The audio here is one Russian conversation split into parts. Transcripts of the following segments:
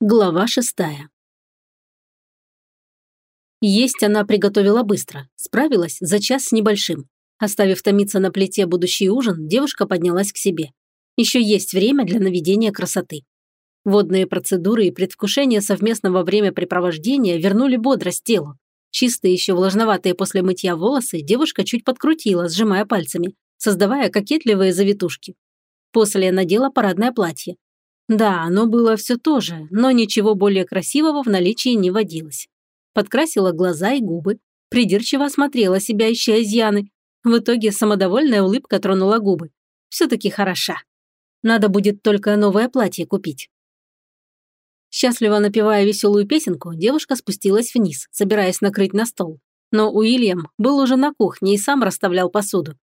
Глава шестая. Есть она приготовила быстро, справилась за час с небольшим. Оставив томиться на плите будущий ужин, девушка поднялась к себе. Еще есть время для наведения красоты. Водные процедуры и предвкушение совместного времяпрепровождения вернули бодрость телу. Чистые еще влажноватые после мытья волосы девушка чуть подкрутила, сжимая пальцами, создавая кокетливые завитушки. После надела парадное платье, да, оно было все то же, но ничего более красивого в наличии не водилось. Подкрасила глаза и губы, придирчиво осмотрела себя, ища изъяны. В итоге самодовольная улыбка тронула губы. Все-таки хороша. Надо будет только новое платье купить. Счастливо напевая веселую песенку, девушка спустилась вниз, собираясь накрыть на стол. Но Уильям был уже на кухне и сам расставлял посуду.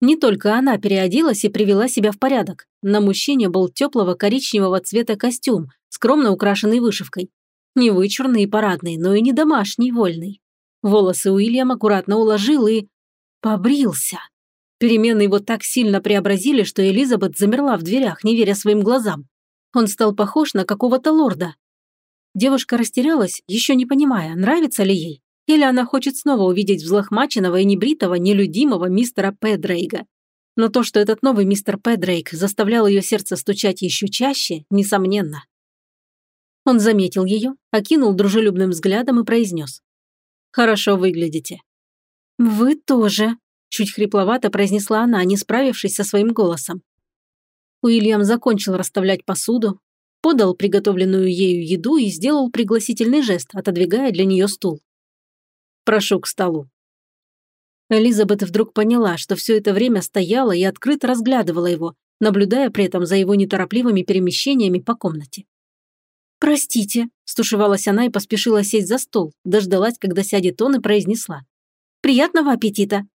Не только она переоделась и привела себя в порядок. На мужчине был теплого коричневого цвета костюм, скромно украшенный вышивкой. Не вычурный и парадный, но и не домашний, вольный. Волосы Уильям аккуратно уложил и... побрился. Перемены его так сильно преобразили, что Элизабет замерла в дверях, не веря своим глазам. Он стал похож на какого-то лорда. Девушка растерялась, еще не понимая, нравится ли ей. Или она хочет снова увидеть взлохмаченного и небритого, нелюдимого мистера Педрейга. Но то, что этот новый мистер Педрейк заставлял ее сердце стучать еще чаще, несомненно. Он заметил ее, окинул дружелюбным взглядом и произнес. «Хорошо выглядите». «Вы тоже», – чуть хрипловато произнесла она, не справившись со своим голосом. Уильям закончил расставлять посуду, подал приготовленную ею еду и сделал пригласительный жест, отодвигая для нее стул. Прошу к столу». Элизабет вдруг поняла, что все это время стояла и открыто разглядывала его, наблюдая при этом за его неторопливыми перемещениями по комнате. «Простите», – стушевалась она и поспешила сесть за стол, дождалась, когда сядет он и произнесла. «Приятного аппетита!»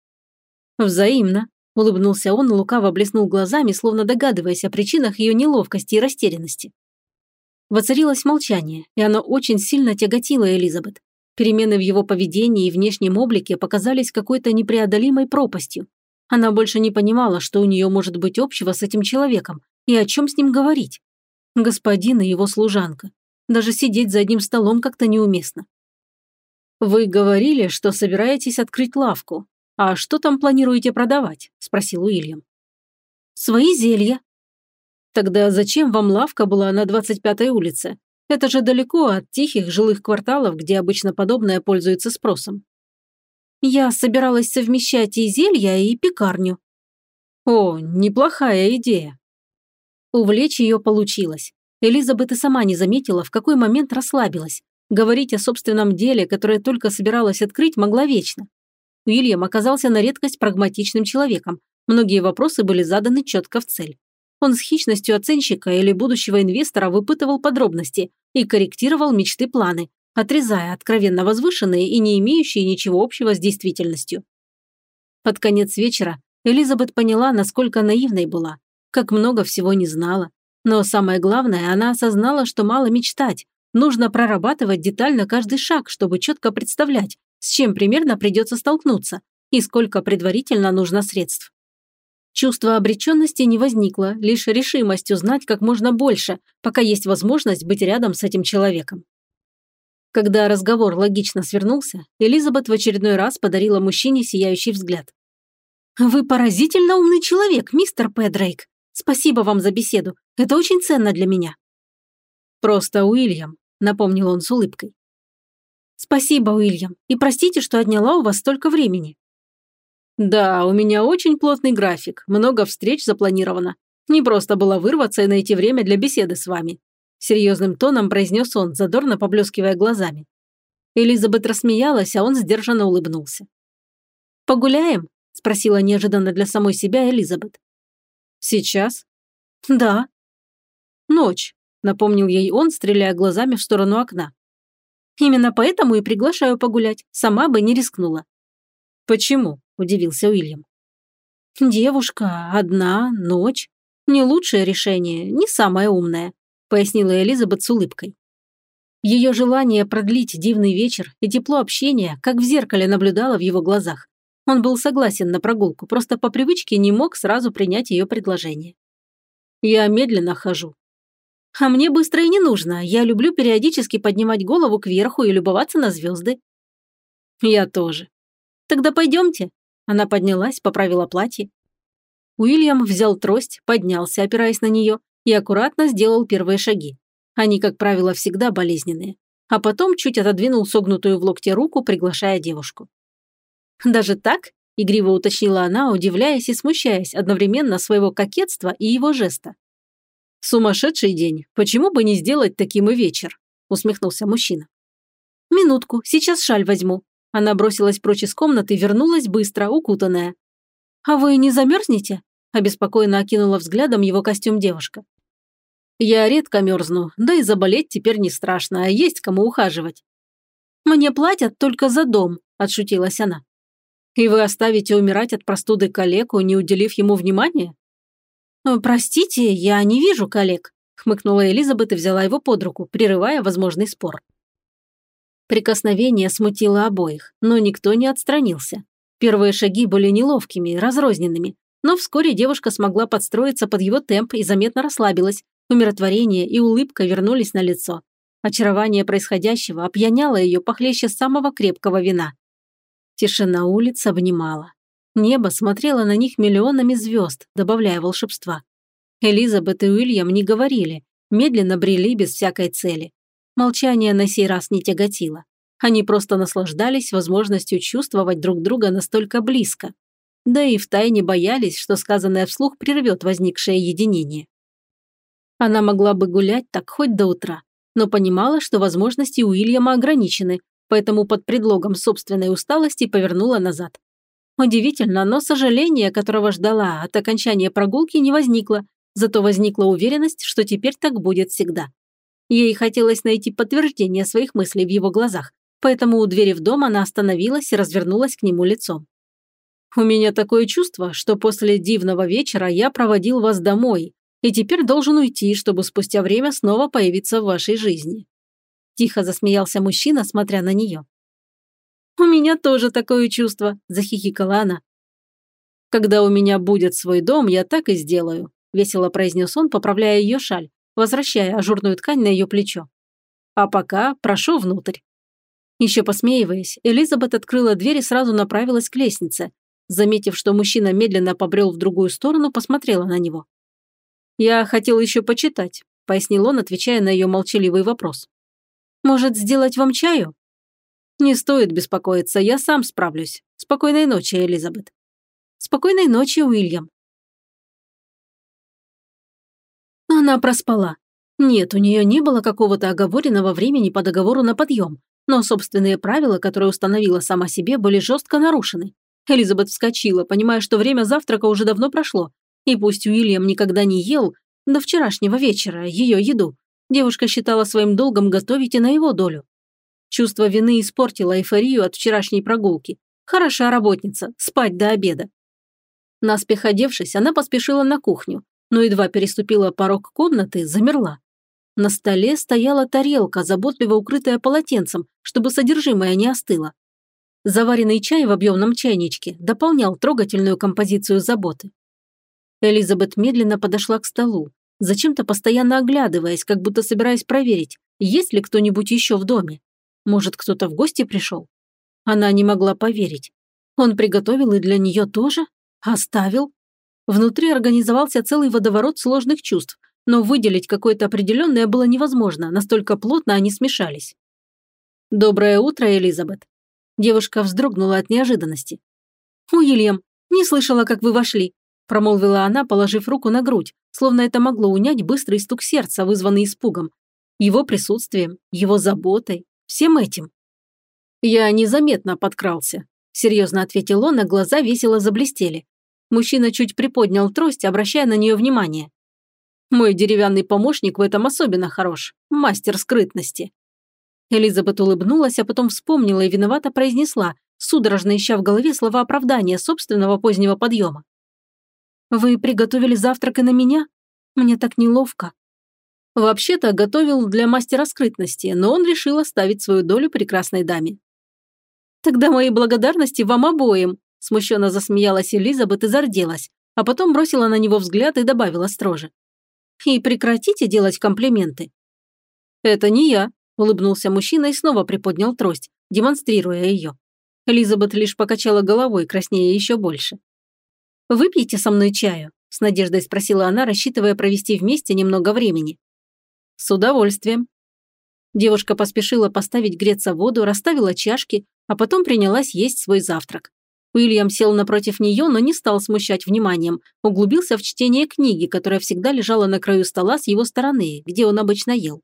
«Взаимно», – улыбнулся он, лукаво блеснул глазами, словно догадываясь о причинах ее неловкости и растерянности. Воцарилось молчание, и оно очень сильно тяготило Элизабет. Перемены в его поведении и внешнем облике показались какой-то непреодолимой пропастью. Она больше не понимала, что у нее может быть общего с этим человеком и о чем с ним говорить. Господин и его служанка. Даже сидеть за одним столом как-то неуместно. «Вы говорили, что собираетесь открыть лавку. А что там планируете продавать?» – спросил Уильям. «Свои зелья». «Тогда зачем вам лавка была на 25-й улице? Это же далеко от тихих жилых кварталов, где обычно подобное пользуется спросом. Я собиралась совмещать и зелья, и пекарню. О, неплохая идея. Увлечь ее получилось. Элизабет и сама не заметила, в какой момент расслабилась. Говорить о собственном деле, которое только собиралась открыть, могла вечно. Уильям оказался на редкость прагматичным человеком. Многие вопросы были заданы четко в цель. Он с хищностью оценщика или будущего инвестора выпытывал подробности и корректировал мечты-планы, отрезая откровенно возвышенные и не имеющие ничего общего с действительностью. Под конец вечера Элизабет поняла, насколько наивной была, как много всего не знала. Но самое главное, она осознала, что мало мечтать, нужно прорабатывать детально каждый шаг, чтобы четко представлять, с чем примерно придется столкнуться и сколько предварительно нужно средств. Чувство обреченности не возникло, лишь решимость узнать как можно больше, пока есть возможность быть рядом с этим человеком. Когда разговор логично свернулся, Элизабет в очередной раз подарила мужчине сияющий взгляд. «Вы поразительно умный человек, мистер Педрейк. Спасибо вам за беседу. Это очень ценно для меня». «Просто Уильям», — напомнил он с улыбкой. «Спасибо, Уильям, и простите, что отняла у вас столько времени». «Да, у меня очень плотный график, много встреч запланировано. Не просто было вырваться и найти время для беседы с вами», серьезным тоном произнес он, задорно поблескивая глазами. Элизабет рассмеялась, а он сдержанно улыбнулся. «Погуляем?» – спросила неожиданно для самой себя Элизабет. «Сейчас?» «Да». «Ночь», – напомнил ей он, стреляя глазами в сторону окна. «Именно поэтому и приглашаю погулять. Сама бы не рискнула». «Почему?» – удивился Уильям. «Девушка, одна, ночь. Не лучшее решение, не самое умное», – пояснила Элизабет с улыбкой. Ее желание продлить дивный вечер и тепло общения, как в зеркале наблюдала в его глазах. Он был согласен на прогулку, просто по привычке не мог сразу принять ее предложение. «Я медленно хожу». А мне быстро и не нужно. Я люблю периодически поднимать голову кверху и любоваться на звезды. Я тоже. Тогда пойдемте. Она поднялась, поправила платье. Уильям взял трость, поднялся, опираясь на нее, и аккуратно сделал первые шаги. Они, как правило, всегда болезненные. А потом чуть отодвинул согнутую в локте руку, приглашая девушку. «Даже так?» – игриво уточнила она, удивляясь и смущаясь одновременно своего кокетства и его жеста. «Сумасшедший день. Почему бы не сделать таким и вечер?» – усмехнулся мужчина. «Минутку, сейчас шаль возьму». Она бросилась прочь из комнаты, вернулась быстро, укутанная. «А вы не замерзнете?» – обеспокоенно окинула взглядом его костюм девушка. «Я редко мерзну, да и заболеть теперь не страшно, а есть кому ухаживать». «Мне платят только за дом», – отшутилась она. «И вы оставите умирать от простуды калеку, не уделив ему внимания?» «Э, «Простите, я не вижу коллег», – хмыкнула Элизабет и взяла его под руку, прерывая возможный спор. Прикосновение смутило обоих, но никто не отстранился. Первые шаги были неловкими, разрозненными, но вскоре девушка смогла подстроиться под его темп и заметно расслабилась. Умиротворение и улыбка вернулись на лицо. Очарование происходящего опьяняло ее похлеще самого крепкого вина. Тишина улиц обнимала. Небо смотрело на них миллионами звезд, добавляя волшебства. Элизабет и Уильям не говорили, медленно брели без всякой цели. Молчание на сей раз не тяготило. Они просто наслаждались возможностью чувствовать друг друга настолько близко. Да и втайне боялись, что сказанное вслух прервет возникшее единение. Она могла бы гулять так хоть до утра, но понимала, что возможности Уильяма ограничены, поэтому под предлогом собственной усталости повернула назад. Удивительно, но сожаление, которого ждала от окончания прогулки, не возникло, зато возникла уверенность, что теперь так будет всегда. Ей хотелось найти подтверждение своих мыслей в его глазах, поэтому у двери в дом она остановилась и развернулась к нему лицом. «У меня такое чувство, что после дивного вечера я проводил вас домой, и теперь должен уйти, чтобы спустя время снова появиться в вашей жизни. Тихо засмеялся мужчина, смотря на нее. «У меня тоже такое чувство», – захихикала она. «Когда у меня будет свой дом, я так и сделаю», – весело произнес он, поправляя ее шаль, возвращая ажурную ткань на ее плечо. «А пока прошу внутрь». Еще посмеиваясь, Элизабет открыла дверь и сразу направилась к лестнице. Заметив, что мужчина медленно побрел в другую сторону, посмотрела на него. «Я хотел еще почитать», – пояснил он, отвечая на ее молчаливый вопрос. Может, сделать вам чаю?» «Не стоит беспокоиться, я сам справлюсь. Спокойной ночи, Элизабет». «Спокойной ночи, Уильям». Она проспала. Нет, у нее не было какого-то оговоренного времени по договору на подъем, но собственные правила, которые установила сама себе, были жестко нарушены. Элизабет вскочила, понимая, что время завтрака уже давно прошло, и пусть Уильям никогда не ел до вчерашнего вечера ее еду, Девушка считала своим долгом готовить и на его долю. Чувство вины испортило эйфорию от вчерашней прогулки. Хороша работница, спать до обеда. Наспех одевшись, она поспешила на кухню, но едва переступила порог комнаты, замерла. На столе стояла тарелка, заботливо укрытая полотенцем, чтобы содержимое не остыло. Заваренный чай в объемном чайничке дополнял трогательную композицию заботы. Элизабет медленно подошла к столу, зачем-то постоянно оглядываясь, как будто собираясь проверить, есть ли кто-нибудь еще в доме. Может, кто-то в гости пришел? Она не могла поверить. Он приготовил и для нее тоже? Оставил? Внутри организовался целый водоворот сложных чувств, но выделить какое-то определенное было невозможно, настолько плотно они смешались. «Доброе утро, Элизабет». Девушка вздрогнула от неожиданности. «Уильям, не слышала, как вы вошли промолвила она, положив руку на грудь, словно это могло унять быстрый стук сердца, вызванный испугом. Его присутствием, его заботой, всем этим. «Я незаметно подкрался», – серьезно ответил он, а глаза весело заблестели. Мужчина чуть приподнял трость, обращая на нее внимание. «Мой деревянный помощник в этом особенно хорош, мастер скрытности». Элизабет улыбнулась, а потом вспомнила и виновато произнесла, судорожно ища в голове слова оправдания собственного позднего подъема. Вы приготовили завтрак и на меня? Мне так неловко. Вообще-то готовил для мастера скрытности, но он решил оставить свою долю прекрасной даме. Тогда мои благодарности вам обоим, смущенно засмеялась Элизабет и зарделась, а потом бросила на него взгляд и добавила строже. И прекратите делать комплименты». «Это не я», – улыбнулся мужчина и снова приподнял трость, демонстрируя ее. Элизабет лишь покачала головой, краснея еще больше. «Выпьете со мной чаю?» – с надеждой спросила она, рассчитывая провести вместе немного времени. «С удовольствием». Девушка поспешила поставить греться воду, расставила чашки, а потом принялась есть свой завтрак. Уильям сел напротив нее, но не стал смущать вниманием, углубился в чтение книги, которая всегда лежала на краю стола с его стороны, где он обычно ел.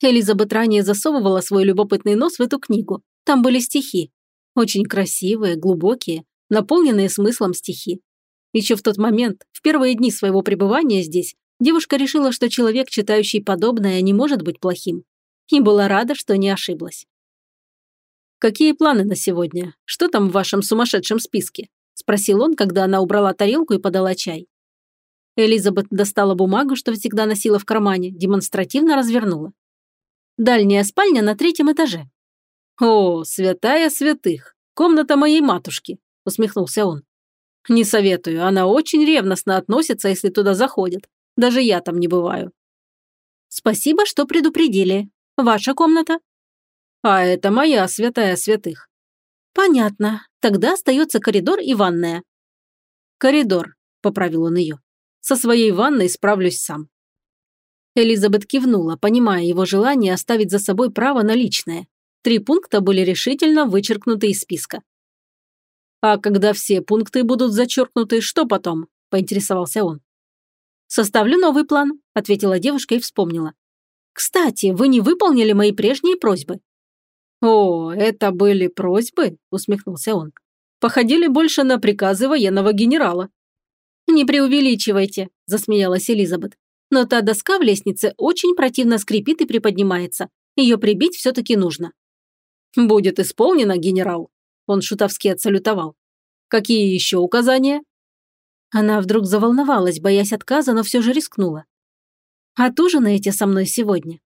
Элизабет ранее засовывала свой любопытный нос в эту книгу. Там были стихи. Очень красивые, глубокие, наполненные смыслом стихи. Еще в тот момент, в первые дни своего пребывания здесь, девушка решила, что человек, читающий подобное, не может быть плохим. И была рада, что не ошиблась. «Какие планы на сегодня? Что там в вашем сумасшедшем списке?» – спросил он, когда она убрала тарелку и подала чай. Элизабет достала бумагу, что всегда носила в кармане, демонстративно развернула. «Дальняя спальня на третьем этаже». «О, святая святых! Комната моей матушки!» – усмехнулся он. «Не советую, она очень ревностно относится, если туда заходит. Даже я там не бываю». «Спасибо, что предупредили. Ваша комната?» А это моя святая святых. Понятно. Тогда остается коридор и ванная. Коридор, поправил он ее. Со своей ванной справлюсь сам. Элизабет кивнула, понимая его желание оставить за собой право на личное. Три пункта были решительно вычеркнуты из списка. «А когда все пункты будут зачеркнуты, что потом?» – поинтересовался он. «Составлю новый план», – ответила девушка и вспомнила. «Кстати, вы не выполнили мои прежние просьбы. «О, это были просьбы?» – усмехнулся он. «Походили больше на приказы военного генерала». «Не преувеличивайте», – засмеялась Элизабет. «Но та доска в лестнице очень противно скрипит и приподнимается. Ее прибить все-таки нужно». «Будет исполнено, генерал», – он шутовски отсалютовал. «Какие еще указания?» Она вдруг заволновалась, боясь отказа, но все же рискнула. «Отужинаете со мной сегодня?»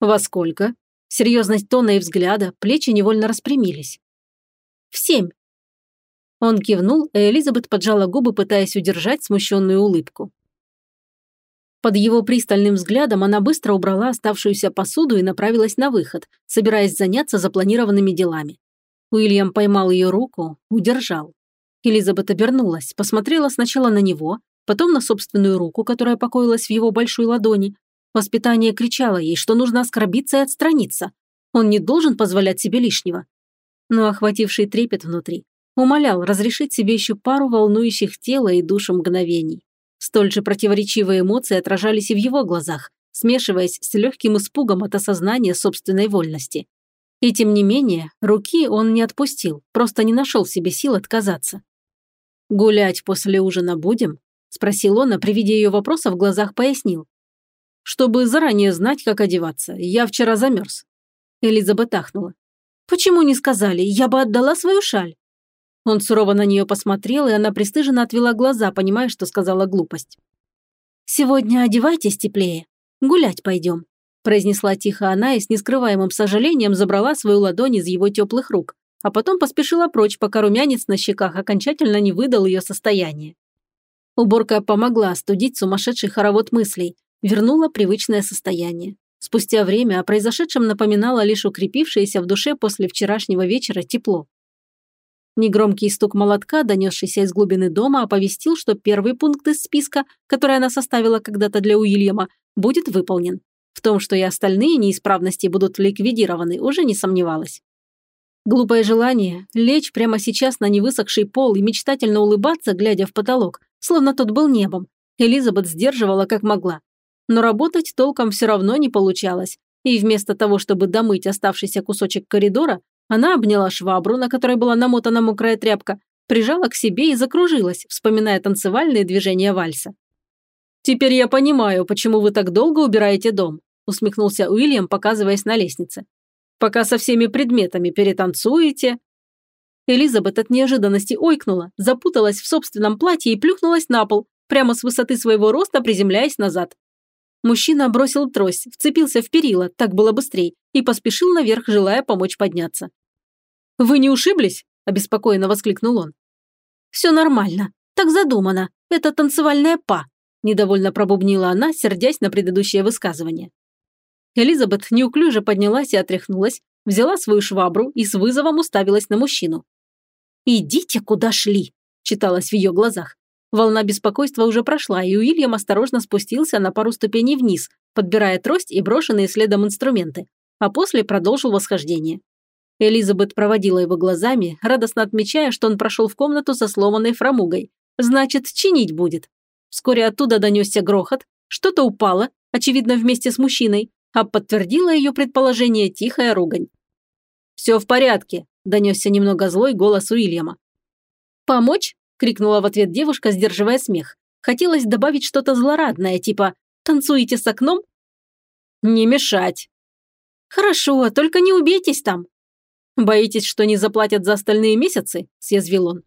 «Во сколько?» Серьезность тона и взгляда, плечи невольно распрямились. «В семь». Он кивнул, и Элизабет поджала губы, пытаясь удержать смущенную улыбку. Под его пристальным взглядом она быстро убрала оставшуюся посуду и направилась на выход, собираясь заняться запланированными делами. Уильям поймал ее руку, удержал. Элизабет обернулась, посмотрела сначала на него, потом на собственную руку, которая покоилась в его большой ладони, Воспитание кричало ей, что нужно оскорбиться и отстраниться. Он не должен позволять себе лишнего. Но охвативший трепет внутри умолял разрешить себе еще пару волнующих тело и душу мгновений. Столь же противоречивые эмоции отражались и в его глазах, смешиваясь с легким испугом от осознания собственной вольности. И тем не менее, руки он не отпустил, просто не нашел в себе сил отказаться. «Гулять после ужина будем?» – спросил он, а при виде ее вопроса в глазах пояснил чтобы заранее знать, как одеваться. Я вчера замерз». Элизабет ахнула. «Почему не сказали? Я бы отдала свою шаль». Он сурово на нее посмотрел, и она пристыженно отвела глаза, понимая, что сказала глупость. «Сегодня одевайтесь теплее. Гулять пойдем», произнесла тихо она и с нескрываемым сожалением забрала свою ладонь из его теплых рук, а потом поспешила прочь, пока румянец на щеках окончательно не выдал ее состояние. Уборка помогла остудить сумасшедший хоровод мыслей, вернула привычное состояние. Спустя время о произошедшем напоминало лишь укрепившееся в душе после вчерашнего вечера тепло. Негромкий стук молотка, донесшийся из глубины дома, оповестил, что первый пункт из списка, который она составила когда-то для Уильяма, будет выполнен. В том, что и остальные неисправности будут ликвидированы, уже не сомневалась. Глупое желание – лечь прямо сейчас на невысохший пол и мечтательно улыбаться, глядя в потолок, словно тот был небом, Элизабет сдерживала как могла но работать толком все равно не получалось, и вместо того, чтобы домыть оставшийся кусочек коридора, она обняла швабру, на которой была намотана мокрая тряпка, прижала к себе и закружилась, вспоминая танцевальные движения вальса. «Теперь я понимаю, почему вы так долго убираете дом», усмехнулся Уильям, показываясь на лестнице. «Пока со всеми предметами перетанцуете». Элизабет от неожиданности ойкнула, запуталась в собственном платье и плюхнулась на пол, прямо с высоты своего роста приземляясь назад. Мужчина бросил трость, вцепился в перила, так было быстрей, и поспешил наверх, желая помочь подняться. «Вы не ушиблись?» – обеспокоенно воскликнул он. «Все нормально. Так задумано. Это танцевальная па». – недовольно пробубнила она, сердясь на предыдущее высказывание. Элизабет неуклюже поднялась и отряхнулась, взяла свою швабру и с вызовом уставилась на мужчину. «Идите, куда шли!» – читалось в ее глазах. Волна беспокойства уже прошла, и Уильям осторожно спустился на пару ступеней вниз, подбирая трость и брошенные следом инструменты, а после продолжил восхождение. Элизабет проводила его глазами, радостно отмечая, что он прошел в комнату со сломанной фрамугой. Значит, чинить будет. Вскоре оттуда донесся грохот, что-то упало, очевидно, вместе с мужчиной, а подтвердила ее предположение тихая ругань. «Все в порядке», – донесся немного злой голос Уильяма. «Помочь?» – крикнула в ответ девушка, сдерживая смех. Хотелось добавить что-то злорадное, типа «танцуете с окном?» «Не мешать». «Хорошо, только не убейтесь там». «Боитесь, что не заплатят за остальные месяцы?» – съязвил он.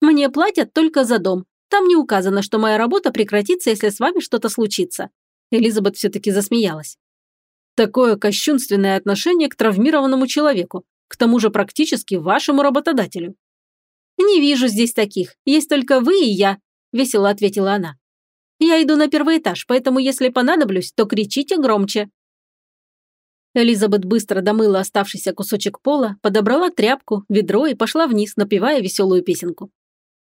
«Мне платят только за дом. Там не указано, что моя работа прекратится, если с вами что-то случится». Элизабет все-таки засмеялась. Такое кощунственное отношение к травмированному человеку, к тому же практически вашему работодателю. «Не вижу здесь таких, есть только вы и я», – весело ответила она. «Я иду на первый этаж, поэтому если понадоблюсь, то кричите громче». Элизабет быстро домыла оставшийся кусочек пола, подобрала тряпку, ведро и пошла вниз, напевая веселую песенку.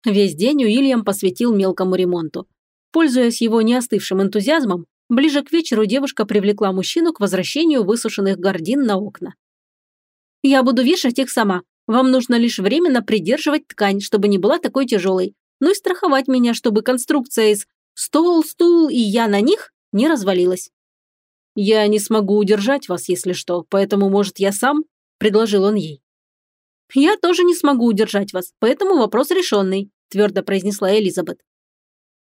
Весь день Уильям посвятил мелкому ремонту. Пользуясь его неостывшим энтузиазмом, Ближе к вечеру девушка привлекла мужчину к возвращению высушенных гордин на окна. «Я буду вешать их сама. Вам нужно лишь временно придерживать ткань, чтобы не была такой тяжелой. Ну и страховать меня, чтобы конструкция из «стол, стул и я на них» не развалилась». «Я не смогу удержать вас, если что, поэтому, может, я сам?» – предложил он ей. «Я тоже не смогу удержать вас, поэтому вопрос решенный», – твердо произнесла Элизабет.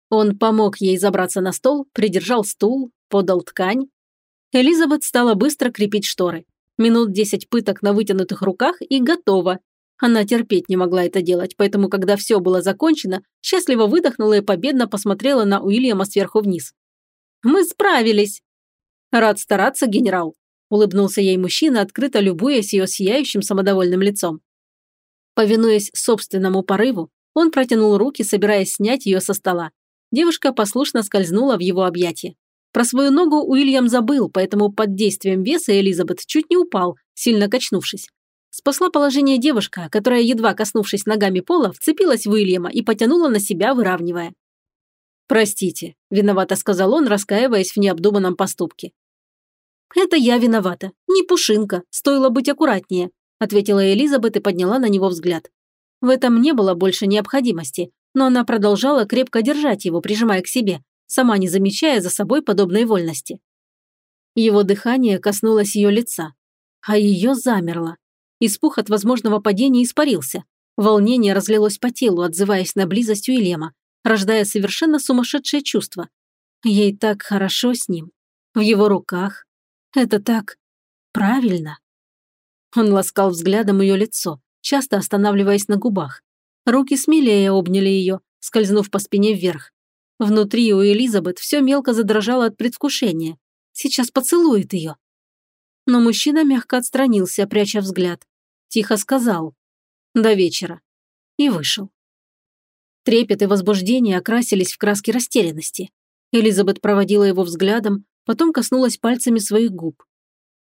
Он помог ей забраться на стол, придержал стул, подал ткань. Элизабет стала быстро крепить шторы. Минут десять пыток на вытянутых руках и готово. Она терпеть не могла это делать, поэтому, когда все было закончено, счастливо выдохнула и победно посмотрела на Уильяма сверху вниз. «Мы справились!» «Рад стараться, генерал», – улыбнулся ей мужчина, открыто любуясь ее сияющим самодовольным лицом. Повинуясь собственному порыву, он протянул руки, собираясь снять ее со стола. Девушка послушно скользнула в его объятия. Про свою ногу Уильям забыл, поэтому под действием веса Элизабет чуть не упал, сильно качнувшись. Спасла положение девушка, которая, едва коснувшись ногами пола, вцепилась в Уильяма и потянула на себя, выравнивая. «Простите», – виновато сказал он, раскаиваясь в необдуманном поступке. «Это я виновата. Не пушинка. Стоило быть аккуратнее», – ответила Элизабет и подняла на него взгляд. В этом не было больше необходимости но она продолжала крепко держать его, прижимая к себе, сама не замечая за собой подобной вольности. Его дыхание коснулось ее лица, а ее замерло. Испух от возможного падения испарился. Волнение разлилось по телу, отзываясь на близость Уильяма, рождая совершенно сумасшедшее чувство. Ей так хорошо с ним. В его руках. Это так правильно. Он ласкал взглядом ее лицо, часто останавливаясь на губах. Руки смелее обняли ее, скользнув по спине вверх. Внутри у Элизабет все мелко задрожало от предвкушения. Сейчас поцелует ее. Но мужчина мягко отстранился, пряча взгляд. Тихо сказал «До вечера» и вышел. Трепет и возбуждение окрасились в краски растерянности. Элизабет проводила его взглядом, потом коснулась пальцами своих губ.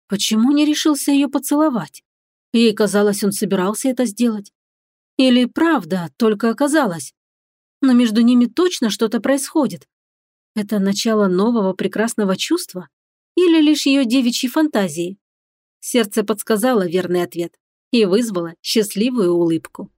Почему не решился ее поцеловать? Ей казалось, он собирался это сделать. Или правда, только оказалось. Но между ними точно что-то происходит. Это начало нового прекрасного чувства? Или лишь ее девичьей фантазии? Сердце подсказало верный ответ и вызвало счастливую улыбку.